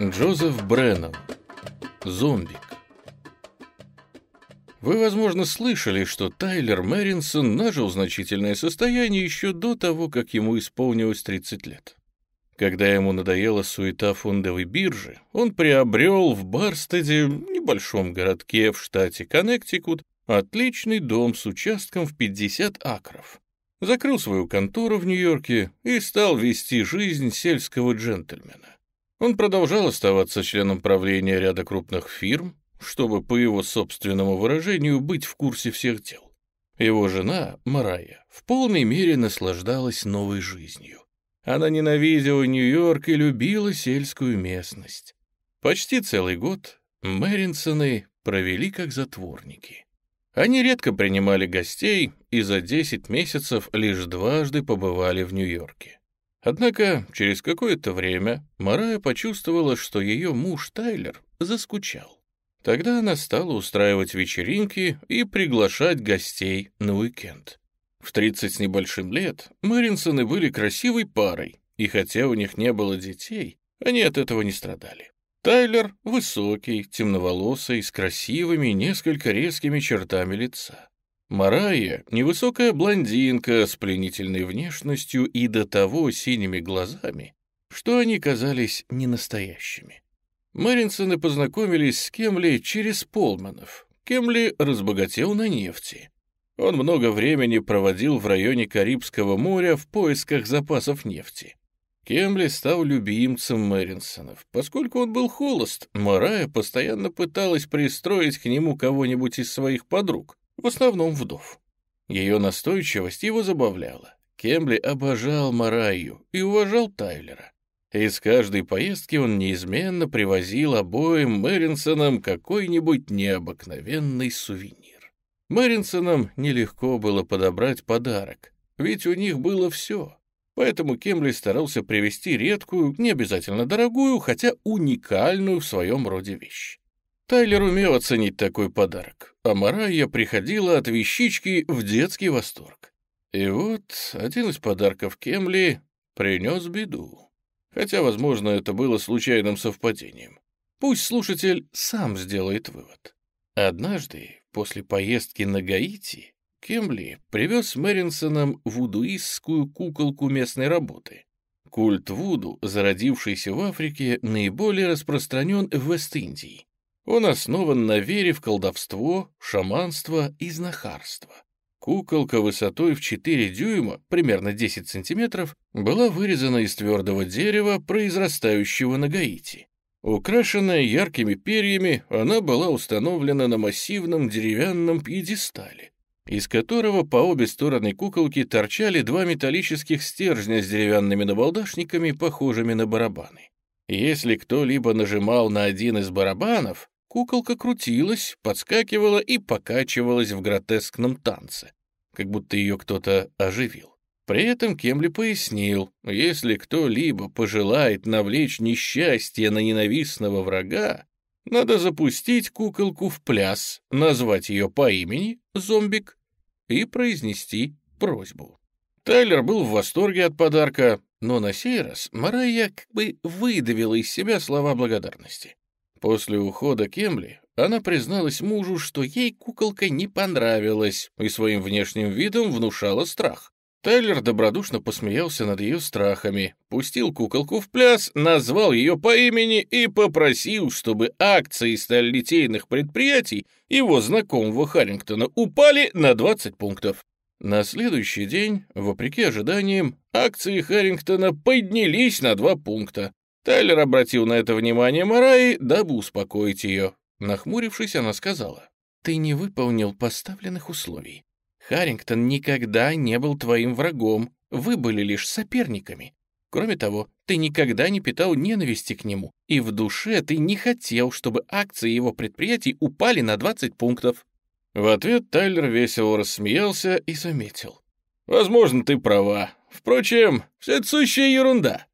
Джозеф Бреннан. Зомбик. Вы, возможно, слышали, что Тайлер Мэринсон нажил значительное состояние еще до того, как ему исполнилось 30 лет. Когда ему надоела суета фондовой биржи, он приобрел в Барстеде, небольшом городке в штате Коннектикут, отличный дом с участком в 50 акров. Закрыл свою контору в Нью-Йорке и стал вести жизнь сельского джентльмена. Он продолжал оставаться членом правления ряда крупных фирм, чтобы, по его собственному выражению, быть в курсе всех дел. Его жена, Марая, в полной мере наслаждалась новой жизнью. Она ненавидела Нью-Йорк и любила сельскую местность. Почти целый год Мэринсоны провели как затворники. Они редко принимали гостей и за 10 месяцев лишь дважды побывали в Нью-Йорке. Однако через какое-то время Марая почувствовала, что ее муж Тайлер заскучал. Тогда она стала устраивать вечеринки и приглашать гостей на уикенд. В 30 с небольшим лет Мэринсоны были красивой парой, и хотя у них не было детей, они от этого не страдали. Тайлер высокий, темноволосый, с красивыми, несколько резкими чертами лица. Марая — невысокая блондинка с пленительной внешностью и до того синими глазами, что они казались ненастоящими. Мэринсоны познакомились с Кемли через Полманов. Кемли разбогател на нефти. Он много времени проводил в районе Карибского моря в поисках запасов нефти. Кемли стал любимцем Мэринсонов. Поскольку он был холост, Марая постоянно пыталась пристроить к нему кого-нибудь из своих подруг, в основном вдов. Ее настойчивость его забавляла. Кембли обожал Мараю и уважал Тайлера. Из каждой поездки он неизменно привозил обоим Мэринсонам какой-нибудь необыкновенный сувенир. Мэринсонам нелегко было подобрать подарок, ведь у них было все. Поэтому Кембли старался привезти редкую, не обязательно дорогую, хотя уникальную в своем роде вещь. Тайлер умел оценить такой подарок, а Марайя приходила от вещички в детский восторг. И вот один из подарков Кемли принес беду. Хотя, возможно, это было случайным совпадением. Пусть слушатель сам сделает вывод. Однажды, после поездки на Гаити, Кемли привез Мэринсоном вудуистскую куколку местной работы. Культ Вуду, зародившийся в Африке, наиболее распространен в Вест-Индии. Он основан на вере в колдовство, шаманство и знахарство. Куколка высотой в 4 дюйма, примерно 10 сантиметров, была вырезана из твердого дерева, произрастающего на Гаити. Украшенная яркими перьями, она была установлена на массивном деревянном пьедестале, из которого по обе стороны куколки торчали два металлических стержня с деревянными набалдашниками, похожими на барабаны. Если кто-либо нажимал на один из барабанов, Куколка крутилась, подскакивала и покачивалась в гротескном танце, как будто ее кто-то оживил. При этом Кемли пояснил, если кто-либо пожелает навлечь несчастье на ненавистного врага, надо запустить куколку в пляс, назвать ее по имени «Зомбик» и произнести просьбу. Тайлер был в восторге от подарка, но на сей раз Марайя как бы выдавила из себя слова благодарности. После ухода Кемли она призналась мужу, что ей куколка не понравилась и своим внешним видом внушала страх. Тайлер добродушно посмеялся над ее страхами, пустил куколку в пляс, назвал ее по имени и попросил, чтобы акции сталелитейных предприятий его знакомого Харрингтона упали на 20 пунктов. На следующий день, вопреки ожиданиям, акции Харрингтона поднялись на 2 пункта. Тайлер обратил на это внимание Мараи, дабы успокоить ее. Нахмурившись, она сказала, «Ты не выполнил поставленных условий. Харрингтон никогда не был твоим врагом, вы были лишь соперниками. Кроме того, ты никогда не питал ненависти к нему, и в душе ты не хотел, чтобы акции его предприятий упали на 20 пунктов». В ответ Тайлер весело рассмеялся и заметил. «Возможно, ты права. Впрочем, все это сущая ерунда.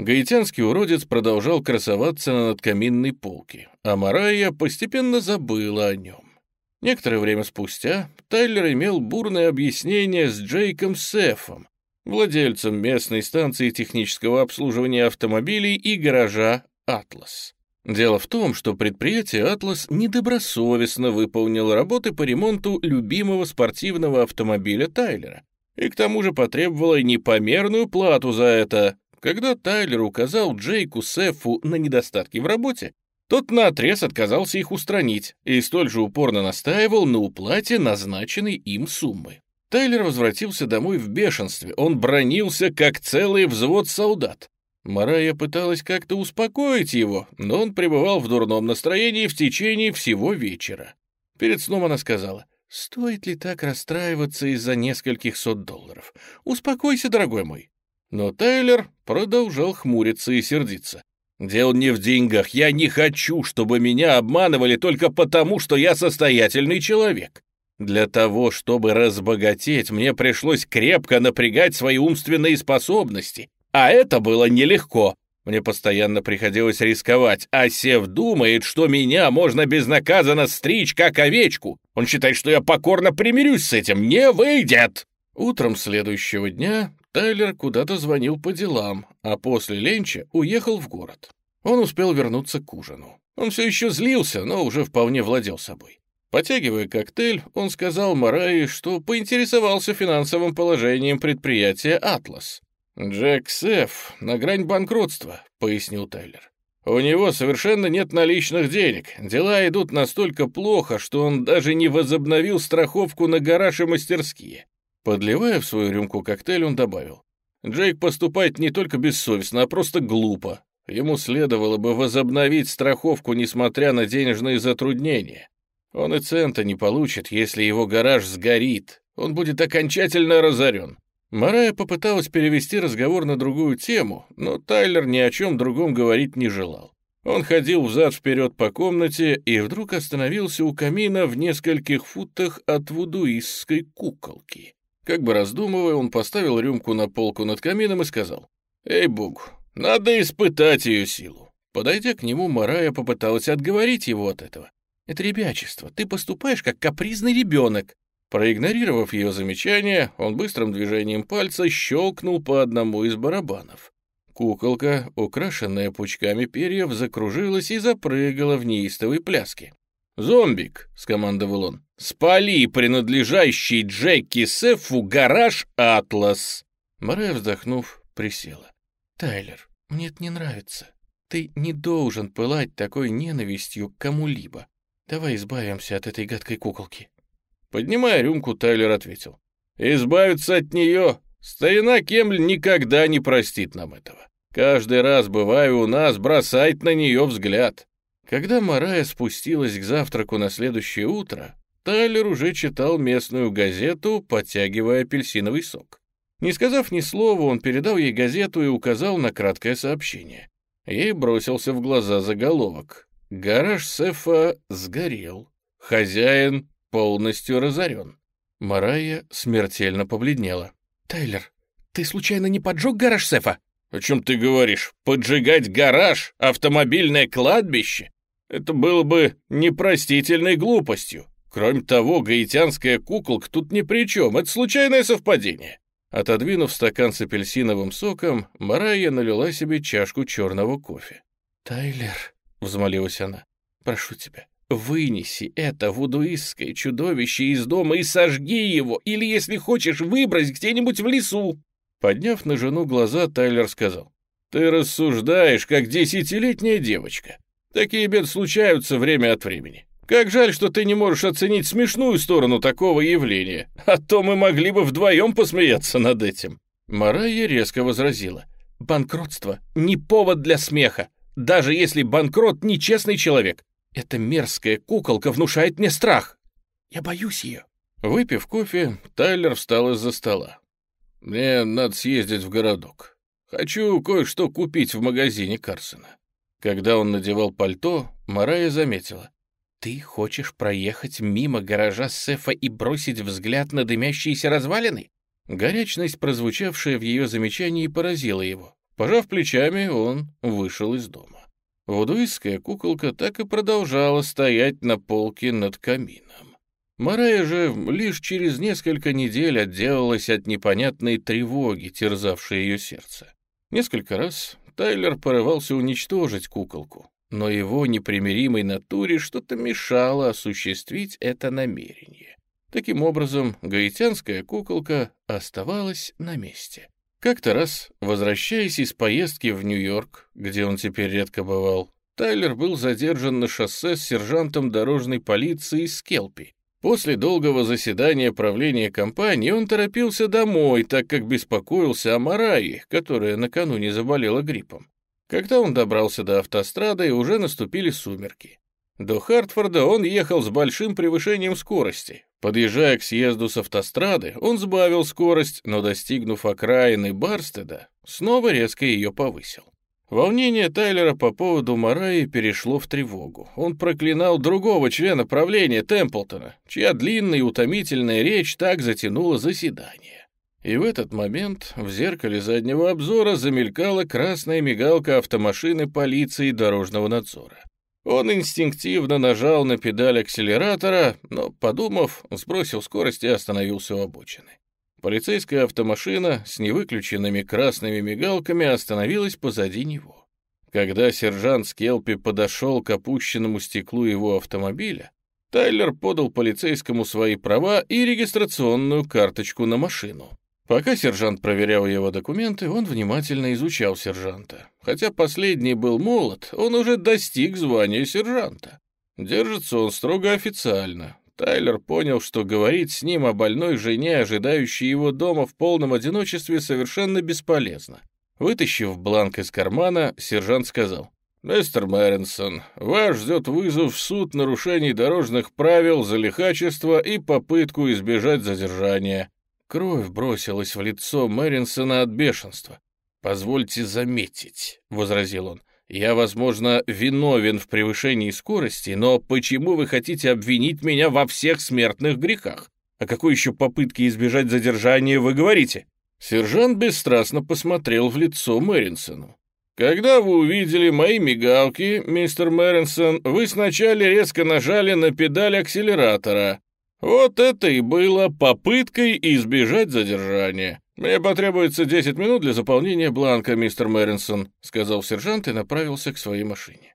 Гаитянский уродец продолжал красоваться на надкаминной полке, а Марайя постепенно забыла о нем. Некоторое время спустя Тайлер имел бурное объяснение с Джейком Сефом, владельцем местной станции технического обслуживания автомобилей и гаража «Атлас». Дело в том, что предприятие «Атлас» недобросовестно выполнило работы по ремонту любимого спортивного автомобиля Тайлера и к тому же потребовало непомерную плату за это. Когда Тайлер указал Джейку Сефу на недостатки в работе, тот наотрез отказался их устранить и столь же упорно настаивал на уплате назначенной им суммы. Тайлер возвратился домой в бешенстве, он бронился, как целый взвод солдат. Марая пыталась как-то успокоить его, но он пребывал в дурном настроении в течение всего вечера. Перед сном она сказала, «Стоит ли так расстраиваться из-за нескольких сот долларов? Успокойся, дорогой мой». Но Тайлер продолжал хмуриться и сердиться. «Дело не в деньгах. Я не хочу, чтобы меня обманывали только потому, что я состоятельный человек. Для того, чтобы разбогатеть, мне пришлось крепко напрягать свои умственные способности. А это было нелегко. Мне постоянно приходилось рисковать, а Сев думает, что меня можно безнаказанно стричь, как овечку. Он считает, что я покорно примирюсь с этим. Не выйдет!» Утром следующего дня Тайлер куда-то звонил по делам, а после ленча уехал в город. Он успел вернуться к ужину. Он все еще злился, но уже вполне владел собой. Потягивая коктейль, он сказал Марае, что поинтересовался финансовым положением предприятия «Атлас». «Джек Сеф на грань банкротства», — пояснил Тайлер. «У него совершенно нет наличных денег. Дела идут настолько плохо, что он даже не возобновил страховку на гараж и мастерские». Подливая в свою рюмку коктейль, он добавил. «Джейк поступает не только бессовестно, а просто глупо. Ему следовало бы возобновить страховку, несмотря на денежные затруднения. Он и цента не получит, если его гараж сгорит. Он будет окончательно разорен. Марая попыталась перевести разговор на другую тему, но Тайлер ни о чем другом говорить не желал. Он ходил взад-вперед по комнате и вдруг остановился у камина в нескольких футах от вудуистской куколки. Как бы раздумывая, он поставил рюмку на полку над камином и сказал, «Эй, Буг, надо испытать ее силу». Подойдя к нему, Марая попыталась отговорить его от этого. «Это ребячество, ты поступаешь как капризный ребенок. Проигнорировав ее замечание, он быстрым движением пальца щелкнул по одному из барабанов. Куколка, украшенная пучками перьев, закружилась и запрыгала в неистовой пляске. «Зомбик!» — скомандовал он. «Спали принадлежащий Джеки Сефу гараж «Атлас». Морая, вздохнув, присела. «Тайлер, мне это не нравится. Ты не должен пылать такой ненавистью к кому-либо. Давай избавимся от этой гадкой куколки». Поднимая рюмку, Тайлер ответил. «Избавиться от нее? Старина Кемль никогда не простит нам этого. Каждый раз, бывая у нас, бросает на нее взгляд». Когда Марая спустилась к завтраку на следующее утро, Тайлер уже читал местную газету, подтягивая апельсиновый сок. Не сказав ни слова, он передал ей газету и указал на краткое сообщение. Ей бросился в глаза заголовок. «Гараж Сефа сгорел. Хозяин полностью разорен. Марая смертельно побледнела. «Тайлер, ты случайно не поджег гараж Сефа?» «О чем ты говоришь? Поджигать гараж? Автомобильное кладбище? Это было бы непростительной глупостью. Кроме того, гаитянская куколка тут ни при чем, это случайное совпадение». Отодвинув стакан с апельсиновым соком, Марая налила себе чашку черного кофе. «Тайлер», — взмолилась она, — «прошу тебя, Вынеси это вудуистское чудовище из дома и сожги его, или, если хочешь, выбрось где-нибудь в лесу!» Подняв на жену глаза, Тайлер сказал, «Ты рассуждаешь, как десятилетняя девочка. Такие беды случаются время от времени. Как жаль, что ты не можешь оценить смешную сторону такого явления, а то мы могли бы вдвоем посмеяться над этим». Марайя резко возразила, «Банкротство — не повод для смеха, даже если банкрот — нечестный человек. Эта мерзкая куколка внушает мне страх. Я боюсь ее». Выпив кофе, Тайлер встал из-за стола. «Мне надо съездить в городок. Хочу кое-что купить в магазине Карсона». Когда он надевал пальто, Марая заметила. «Ты хочешь проехать мимо гаража Сефа и бросить взгляд на дымящиеся развалины?» Горячность, прозвучавшая в ее замечании, поразила его. Пожав плечами, он вышел из дома. Вудуистская куколка так и продолжала стоять на полке над камином. Марая же лишь через несколько недель отделалась от непонятной тревоги, терзавшей ее сердце. Несколько раз Тайлер порывался уничтожить куколку, но его непримиримой натуре что-то мешало осуществить это намерение. Таким образом, гаитянская куколка оставалась на месте. Как-то раз, возвращаясь из поездки в Нью-Йорк, где он теперь редко бывал, Тайлер был задержан на шоссе с сержантом дорожной полиции Скелпи. После долгого заседания правления компании он торопился домой, так как беспокоился о Марае, которая накануне заболела гриппом. Когда он добрался до автострады, уже наступили сумерки. До Хартфорда он ехал с большим превышением скорости. Подъезжая к съезду с автострады, он сбавил скорость, но, достигнув окраины Барстеда, снова резко ее повысил. Волнение Тайлера по поводу Мараи перешло в тревогу. Он проклинал другого члена правления Темплтона, чья длинная и утомительная речь так затянула заседание. И в этот момент в зеркале заднего обзора замелькала красная мигалка автомашины полиции дорожного надзора. Он инстинктивно нажал на педаль акселератора, но, подумав, сбросил скорость и остановился у обочины. Полицейская автомашина с невыключенными красными мигалками остановилась позади него. Когда сержант Скелпи подошел к опущенному стеклу его автомобиля, Тайлер подал полицейскому свои права и регистрационную карточку на машину. Пока сержант проверял его документы, он внимательно изучал сержанта. Хотя последний был молод, он уже достиг звания сержанта. Держится он строго официально, Тайлер понял, что говорить с ним о больной жене, ожидающей его дома в полном одиночестве, совершенно бесполезно. Вытащив бланк из кармана, сержант сказал, «Мистер Мэринсон, вас ждет вызов в суд нарушений дорожных правил за лихачество и попытку избежать задержания». Кровь бросилась в лицо Мэринсона от бешенства. «Позвольте заметить», — возразил он, я, возможно, виновен в превышении скорости, но почему вы хотите обвинить меня во всех смертных грехах? О какой еще попытке избежать задержания вы говорите?» Сержант бесстрастно посмотрел в лицо Мэринсону. «Когда вы увидели мои мигалки, мистер Мэринсон, вы сначала резко нажали на педаль акселератора. Вот это и было попыткой избежать задержания. «Мне потребуется 10 минут для заполнения бланка, мистер Мэринсон», сказал сержант и направился к своей машине.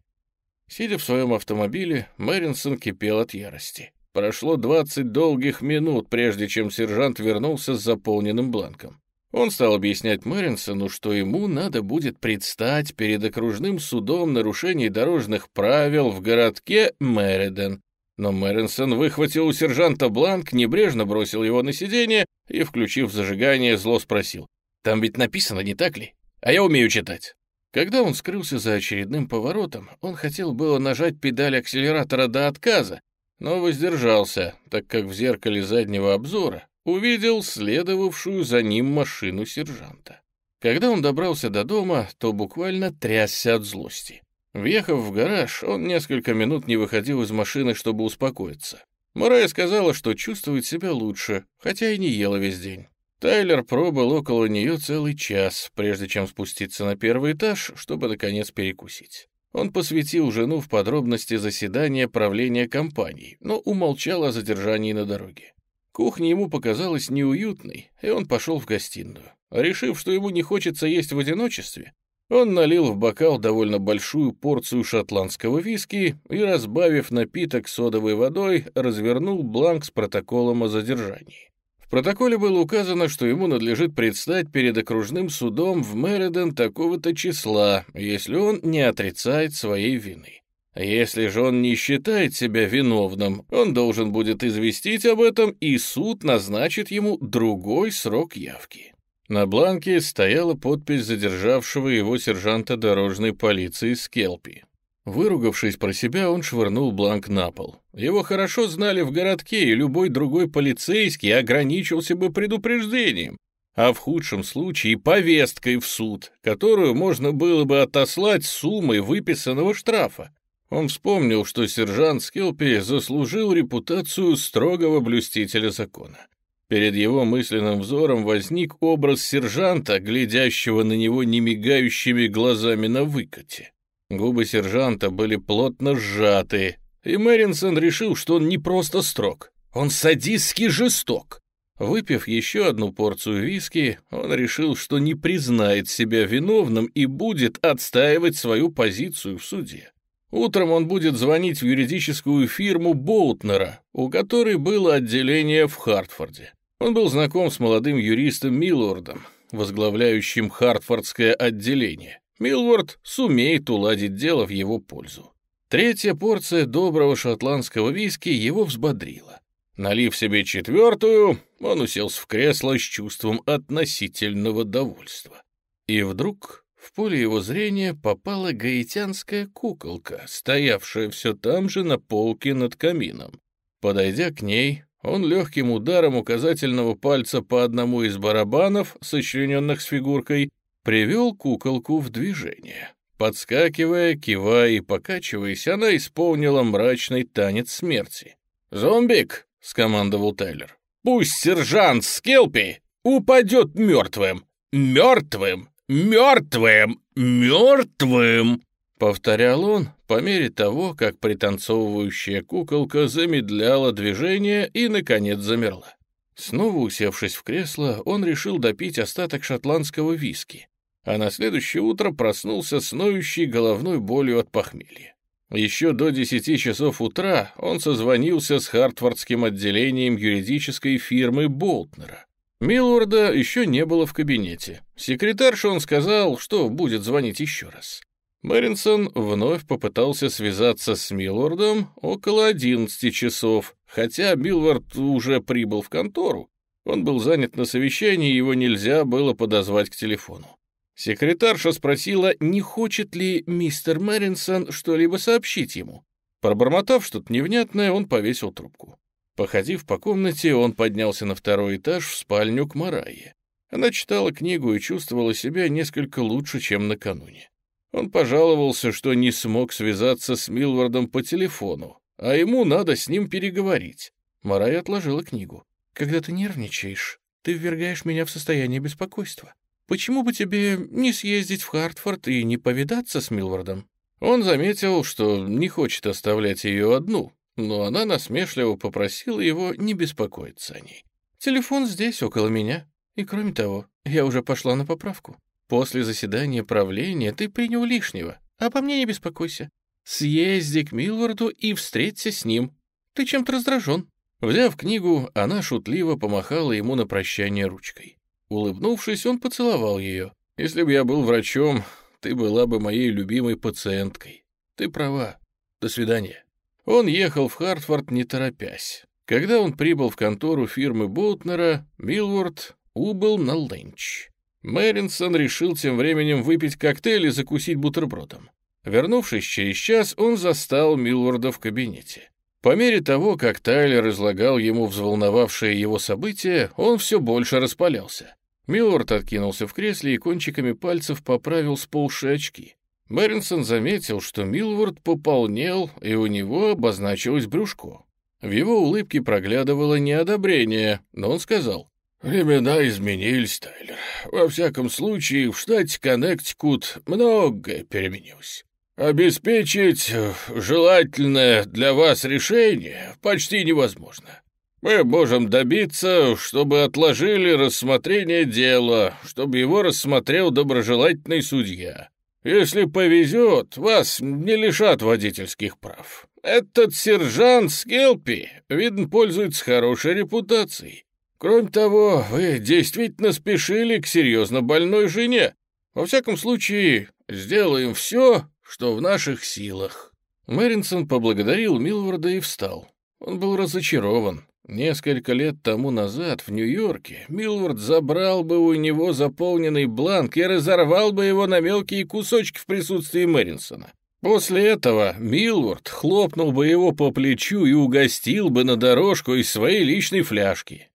Сидя в своем автомобиле, Мэринсон кипел от ярости. Прошло 20 долгих минут, прежде чем сержант вернулся с заполненным бланком. Он стал объяснять Мэринсону, что ему надо будет предстать перед окружным судом нарушений дорожных правил в городке Мэриден, но Мэринсон выхватил у сержанта бланк, небрежно бросил его на сиденье и, включив зажигание, зло спросил. «Там ведь написано, не так ли? А я умею читать». Когда он скрылся за очередным поворотом, он хотел было нажать педаль акселератора до отказа, но воздержался, так как в зеркале заднего обзора увидел следовавшую за ним машину сержанта. Когда он добрался до дома, то буквально трясся от злости. Въехав в гараж, он несколько минут не выходил из машины, чтобы успокоиться. Мурая сказала, что чувствует себя лучше, хотя и не ела весь день. Тайлер пробыл около нее целый час, прежде чем спуститься на первый этаж, чтобы, наконец, перекусить. Он посвятил жену в подробности заседания правления компанией, но умолчал о задержании на дороге. Кухня ему показалась неуютной, и он пошел в гостиную. Решив, что ему не хочется есть в одиночестве, он налил в бокал довольно большую порцию шотландского виски и, разбавив напиток содовой водой, развернул бланк с протоколом о задержании. В протоколе было указано, что ему надлежит предстать перед окружным судом в Мериден такого-то числа, если он не отрицает своей вины. Если же он не считает себя виновным, он должен будет известить об этом, и суд назначит ему другой срок явки. На бланке стояла подпись задержавшего его сержанта дорожной полиции Скелпи. Выругавшись про себя, он швырнул бланк на пол. Его хорошо знали в городке, и любой другой полицейский ограничился бы предупреждением, а в худшем случае повесткой в суд, которую можно было бы отослать суммой выписанного штрафа. Он вспомнил, что сержант Скелпи заслужил репутацию строгого блюстителя закона. Перед его мысленным взором возник образ сержанта, глядящего на него немигающими глазами на выкате. Губы сержанта были плотно сжаты, и Мэринсон решил, что он не просто строг, он садистски жесток. Выпив еще одну порцию виски, он решил, что не признает себя виновным и будет отстаивать свою позицию в суде. Утром он будет звонить в юридическую фирму Боутнера, у которой было отделение в Хартфорде. Он был знаком с молодым юристом Миллордом, возглавляющим Хартфордское отделение. Милворд сумеет уладить дело в его пользу. Третья порция доброго шотландского виски его взбодрила. Налив себе четвертую, он уселся в кресло с чувством относительного довольства. И вдруг в поле его зрения попала гаитянская куколка, стоявшая все там же на полке над камином. Подойдя к ней, он легким ударом указательного пальца по одному из барабанов, сочлененных с фигуркой, привел куколку в движение. Подскакивая, кивая и покачиваясь, она исполнила мрачный танец смерти. «Зомбик!» — скомандовал Тайлер. «Пусть сержант Скелпи упадет мертвым! Мертвым! Мертвым! Мертвым!» Повторял он по мере того, как пританцовывающая куколка замедляла движение и, наконец, замерла. Снова усевшись в кресло, он решил допить остаток шотландского виски а на следующее утро проснулся с ноющей головной болью от похмелья. Еще до 10 часов утра он созвонился с Хартфордским отделением юридической фирмы Болтнера. Милворда еще не было в кабинете. Секретарше он сказал, что будет звонить еще раз. Мэринсон вновь попытался связаться с Милвардом около 11 часов, хотя Милвард уже прибыл в контору. Он был занят на совещании, его нельзя было подозвать к телефону. Секретарша спросила, не хочет ли мистер Мэринсон что-либо сообщить ему. Пробормотав что-то невнятное, он повесил трубку. Походив по комнате, он поднялся на второй этаж в спальню к Марайе. Она читала книгу и чувствовала себя несколько лучше, чем накануне. Он пожаловался, что не смог связаться с Милвардом по телефону, а ему надо с ним переговорить. Марайя отложила книгу. «Когда ты нервничаешь, ты ввергаешь меня в состояние беспокойства. Почему бы тебе не съездить в Хартфорд и не повидаться с Милвардом?» Он заметил, что не хочет оставлять ее одну, но она насмешливо попросила его не беспокоиться о ней. «Телефон здесь, около меня. И кроме того, я уже пошла на поправку. После заседания правления ты принял лишнего, а по мне не беспокойся. Съезди к Милварду и встреться с ним. Ты чем-то раздражен». Взяв книгу, она шутливо помахала ему на прощание ручкой. Улыбнувшись, он поцеловал ее. «Если бы я был врачом, ты была бы моей любимой пациенткой. Ты права. До свидания». Он ехал в Хартфорд, не торопясь. Когда он прибыл в контору фирмы Боутнера, Милворд убыл на ленч. Мэринсон решил тем временем выпить коктейль и закусить бутербродом. Вернувшись через час, он застал Милворда в кабинете. По мере того, как Тайлер излагал ему взволновавшее его событие, он все больше распалялся. Миллард откинулся в кресле и кончиками пальцев поправил сползшие очки. Мэринсон заметил, что Милворд пополнел, и у него обозначилось брюшко. В его улыбке проглядывало неодобрение, но он сказал, «Времена изменились, Тайлер. Во всяком случае, в штате Коннектикут многое переменилось. Обеспечить э, желательное для вас решение почти невозможно. Мы можем добиться, чтобы отложили рассмотрение дела, чтобы его рассмотрел доброжелательный судья. Если повезет, вас не лишат водительских прав. Этот сержант Скелпи, видно, пользуется хорошей репутацией. Кроме того, вы действительно спешили к серьезно больной жене. Во всяком случае, сделаем все, что в наших силах». Мэринсон поблагодарил Милварда и встал. Он был разочарован. Несколько лет тому назад в Нью-Йорке Милвард забрал бы у него заполненный бланк и разорвал бы его на мелкие кусочки в присутствии Мэринсона. После этого Милвард хлопнул бы его по плечу и угостил бы на дорожку из своей личной фляжки.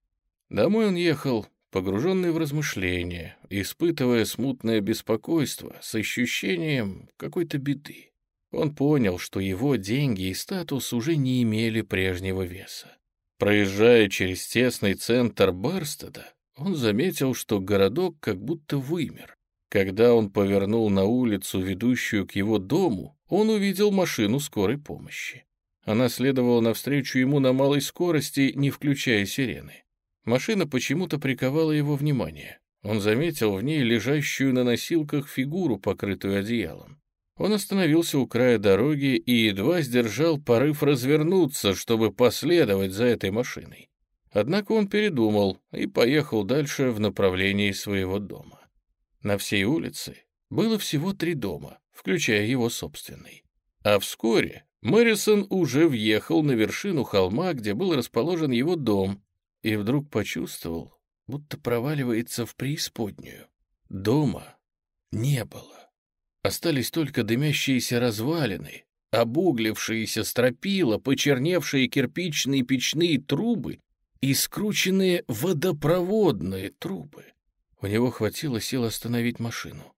Домой он ехал погруженный в размышления, испытывая смутное беспокойство с ощущением какой-то беды. Он понял, что его деньги и статус уже не имели прежнего веса. Проезжая через тесный центр Барстеда, он заметил, что городок как будто вымер. Когда он повернул на улицу, ведущую к его дому, он увидел машину скорой помощи. Она следовала навстречу ему на малой скорости, не включая сирены. Машина почему-то приковала его внимание. Он заметил в ней лежащую на носилках фигуру, покрытую одеялом. Он остановился у края дороги и едва сдержал порыв развернуться, чтобы последовать за этой машиной. Однако он передумал и поехал дальше в направлении своего дома. На всей улице было всего три дома, включая его собственный. А вскоре Мэрисон уже въехал на вершину холма, где был расположен его дом, и вдруг почувствовал, будто проваливается в преисподнюю. Дома не было. Остались только дымящиеся развалины, обуглившиеся стропила, почерневшие кирпичные печные трубы и скрученные водопроводные трубы. У него хватило сил остановить машину.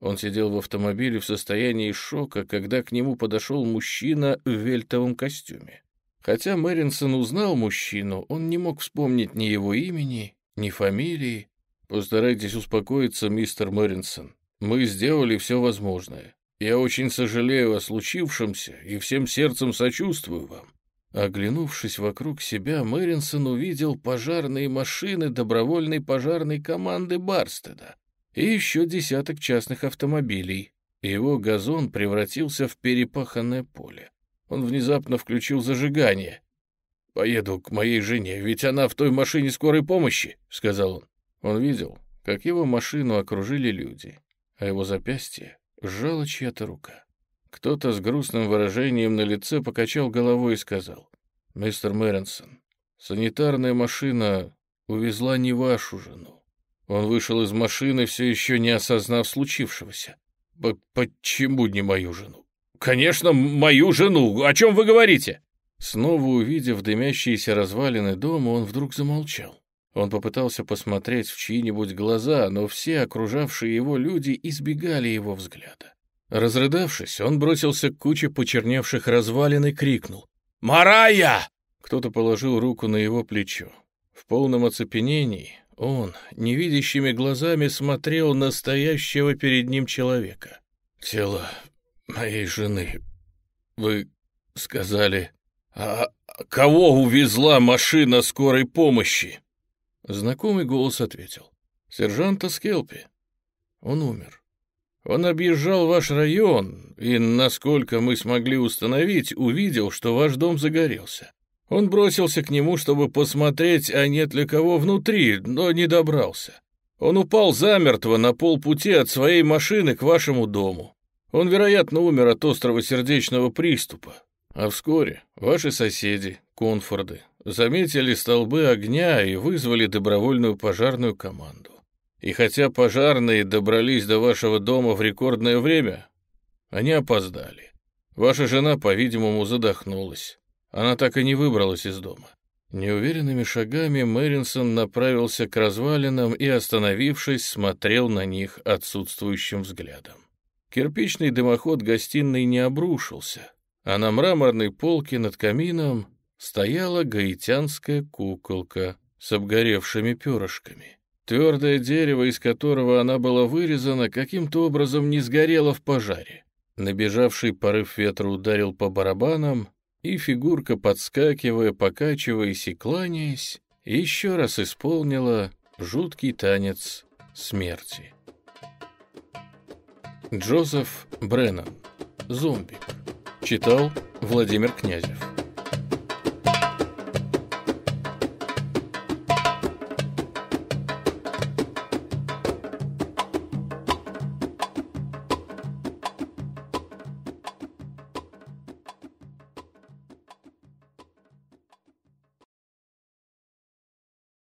Он сидел в автомобиле в состоянии шока, когда к нему подошел мужчина в вельтовом костюме. Хотя Мэринсон узнал мужчину, он не мог вспомнить ни его имени, ни фамилии. «Постарайтесь успокоиться, мистер Мэринсон. Мы сделали все возможное. Я очень сожалею о случившемся и всем сердцем сочувствую вам». Оглянувшись вокруг себя, Мэринсон увидел пожарные машины добровольной пожарной команды Барстеда и еще десяток частных автомобилей. Его газон превратился в перепаханное поле. Он внезапно включил зажигание. «Поеду к моей жене, ведь она в той машине скорой помощи», — сказал он. Он видел, как его машину окружили люди а его запястье сжала чья-то рука. Кто-то с грустным выражением на лице покачал головой и сказал, «Мистер Мэринсон, санитарная машина увезла не вашу жену». Он вышел из машины, все еще не осознав случившегося. «Почему не мою жену?» «Конечно, мою жену! О чем вы говорите?» Снова увидев дымящиеся развалины дома, он вдруг замолчал. Он попытался посмотреть в чьи-нибудь глаза, но все окружавшие его люди избегали его взгляда. Разрыдавшись, он бросился к куче почерневших развалин и крикнул «Марая!». Кто-то положил руку на его плечо. В полном оцепенении он невидящими глазами смотрел на стоящего перед ним человека. «Тело моей жены. Вы сказали, а кого увезла машина скорой помощи?» Знакомый голос ответил. «Сержанта Скелпи. Он умер. Он объезжал ваш район и, насколько мы смогли установить, увидел, что ваш дом загорелся. Он бросился к нему, чтобы посмотреть, а нет ли кого внутри, но не добрался. Он упал замертво на полпути от своей машины к вашему дому. Он, вероятно, умер от острого сердечного приступа. А вскоре ваши соседи, Конфорды, заметили столбы огня и вызвали добровольную пожарную команду. И хотя пожарные добрались до вашего дома в рекордное время, они опоздали. Ваша жена, по-видимому, задохнулась. Она так и не выбралась из дома. Неуверенными шагами Мэринсон направился к развалинам и, остановившись, смотрел на них отсутствующим взглядом. Кирпичный дымоход гостиной не обрушился, а на мраморной полке над камином стояла гаитянская куколка с обгоревшими перышками. Твердое дерево, из которого она была вырезана, каким-то образом не сгорело в пожаре. Набежавший порыв ветра ударил по барабанам, и фигурка, подскакивая, покачиваясь и кланяясь, еще раз исполнила жуткий танец смерти. Джозеф Бреннан. Зомби. Читал Владимир Князев.